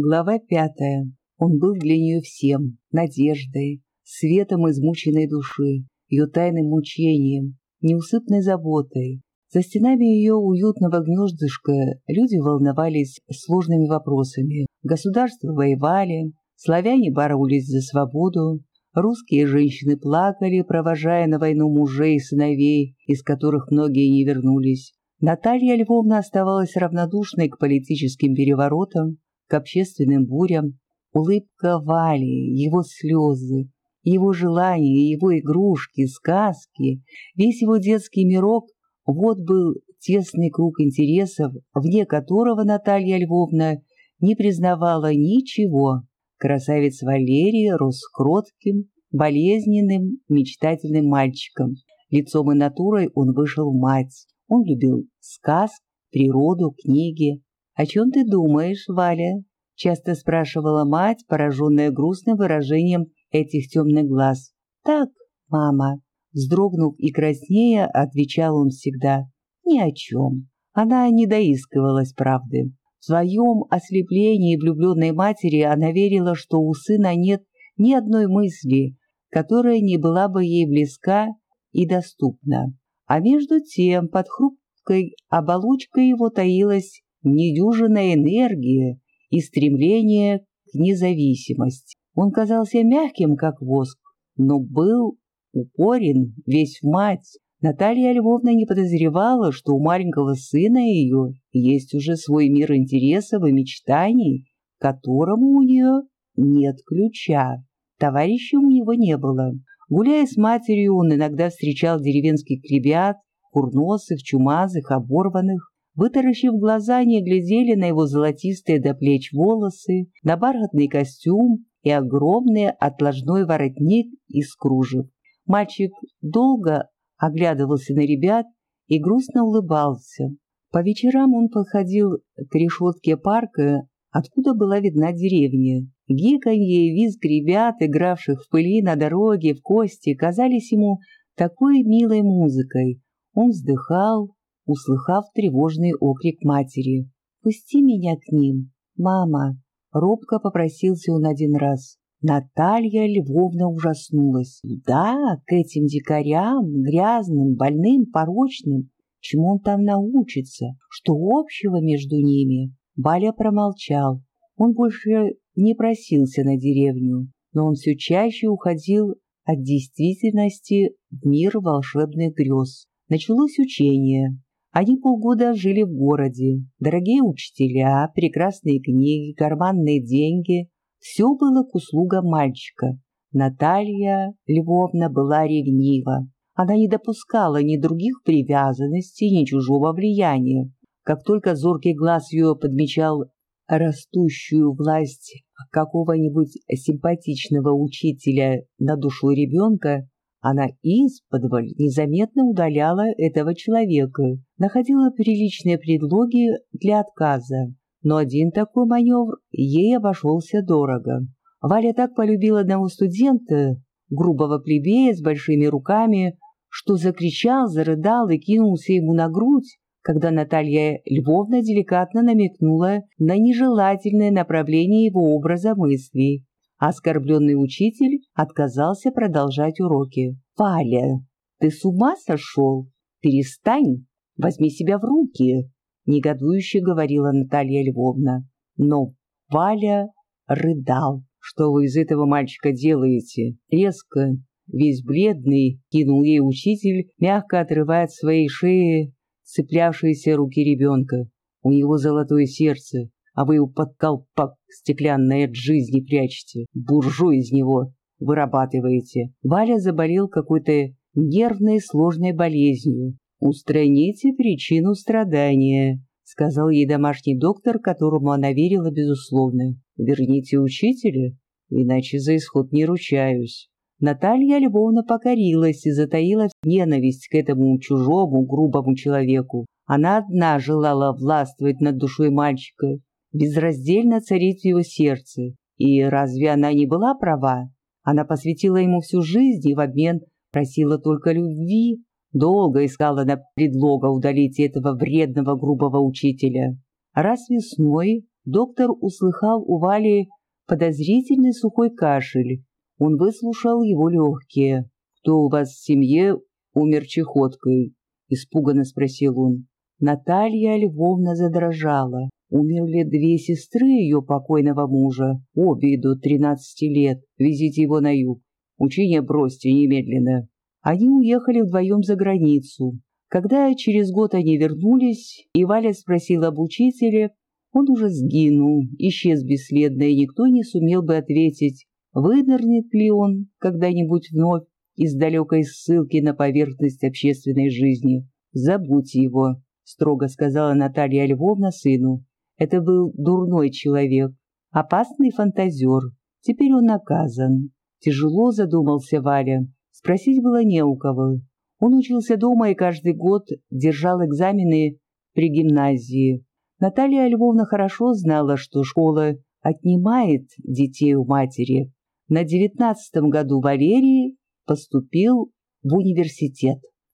Глава пятая. Он был для нее всем — надеждой, светом измученной души, ее тайным мучением, неусыпной заботой. За стенами ее уютного гнездышка люди волновались сложными вопросами. Государства воевали, славяне боролись за свободу, русские женщины плакали, провожая на войну мужей и сыновей, из которых многие не вернулись. Наталья Львовна оставалась равнодушной к политическим переворотам, к общественным бурям. Улыбка Вали, его слезы, его желания, его игрушки, сказки, весь его детский мирок — вот был тесный круг интересов, вне которого Наталья Львовна не признавала ничего. Красавец Валерий рос кротким, болезненным, мечтательным мальчиком. Лицом и натурой он вышел в мать. Он любил сказки, природу, книги. «О чем ты думаешь, Валя?» — часто спрашивала мать, пораженная грустным выражением этих темных глаз. «Так, мама», — вздрогнув и краснея, отвечал он всегда. «Ни о чем». Она не доискивалась правды. В своем ослеплении влюбленной матери она верила, что у сына нет ни одной мысли, которая не была бы ей близка и доступна. А между тем под хрупкой оболочкой его таилась недюжинная энергия и стремление к независимости. Он казался мягким, как воск, но был упорен, весь в мать. Наталья Львовна не подозревала, что у маленького сына ее есть уже свой мир интересов и мечтаний, которому у нее нет ключа. Товарища у него не было. Гуляя с матерью, он иногда встречал деревенских ребят, курносых, чумазых, оборванных. Вытаращив глаза, они глядели на его золотистые до плеч волосы, на бархатный костюм и огромный отложной воротник из кружев. Мальчик долго оглядывался на ребят и грустно улыбался. По вечерам он подходил к решетке парка, откуда была видна деревня. Гиканье и визг ребят, игравших в пыли на дороге, в кости, казались ему такой милой музыкой. Он вздыхал, услыхав тревожный окрик матери. «Пусти меня к ним, мама!» Робко попросился он один раз. Наталья Львовна ужаснулась. «Да, к этим дикарям, грязным, больным, порочным, чему он там научится? Что общего между ними?» Баля промолчал. Он больше не просился на деревню, но он все чаще уходил от действительности в мир волшебных грез. Началось учение. Они полгода жили в городе. Дорогие учителя, прекрасные книги, карманные деньги – все было к услугам мальчика. Наталья Львовна была ревнива. Она не допускала ни других привязанностей, ни чужого влияния. Как только зоркий глаз ее подмечал растущую власть какого-нибудь симпатичного учителя на душу ребенка, она исподволь незаметно удаляла этого человека, находила приличные предлоги для отказа. Но один такой маневр ей обошелся дорого. Валя так полюбила одного студента, грубого плебея с большими руками, что закричал, зарыдал и кинулся ему на грудь, когда Наталья Львовна деликатно намекнула на нежелательное направление его образа мыслей. Оскорбленный учитель отказался продолжать уроки. «Валя, ты с ума сошел? Перестань, возьми себя в руки!» Негодующе говорила Наталья Львовна. Но Валя рыдал. «Что вы из этого мальчика делаете?» Резко, весь бледный, кинул ей учитель, мягко отрывая от своей шеи цеплявшиеся руки ребенка. У него золотое сердце, а вы его под колпак стеклянный от жизни прячете, буржуй из него вырабатываете. Валя заболел какой-то нервной сложной болезнью. «Устраните причину страдания», — сказал ей домашний доктор, которому она верила безусловно. «Верните учителя, иначе за исход не ручаюсь». Наталья Львовна покорилась и затаила ненависть к этому чужому, грубому человеку. Она одна желала властвовать над душой мальчика, безраздельно царить в его сердце. И разве она не была права? Она посвятила ему всю жизнь и в обмен просила только любви. Долго искала на предлога удалить этого вредного грубого учителя. Раз весной доктор услыхал у Вали подозрительный сухой кашель. Он выслушал его легкие. «Кто у вас в семье умер чехоткой?» — испуганно спросил он. Наталья Львовна задрожала. Умерли две сестры ее покойного мужа. Обе идут тринадцати лет. Везите его на юг. Учение бросьте немедленно. Они уехали вдвоем за границу. Когда через год они вернулись, и Валя спросила об учителе, он уже сгинул, исчез бесследно, и никто не сумел бы ответить, вынырнет ли он когда-нибудь вновь из далекой ссылки на поверхность общественной жизни. «Забудьте его», — строго сказала Наталья Львовна сыну. «Это был дурной человек, опасный фантазер. Теперь он наказан». Тяжело задумался Валя. Спросить было не у кого. Он учился дома и каждый год держал экзамены при гимназии. Наталья Львовна хорошо знала, что школа отнимает детей у матери. На девятнадцатом году Валерий поступил в университет.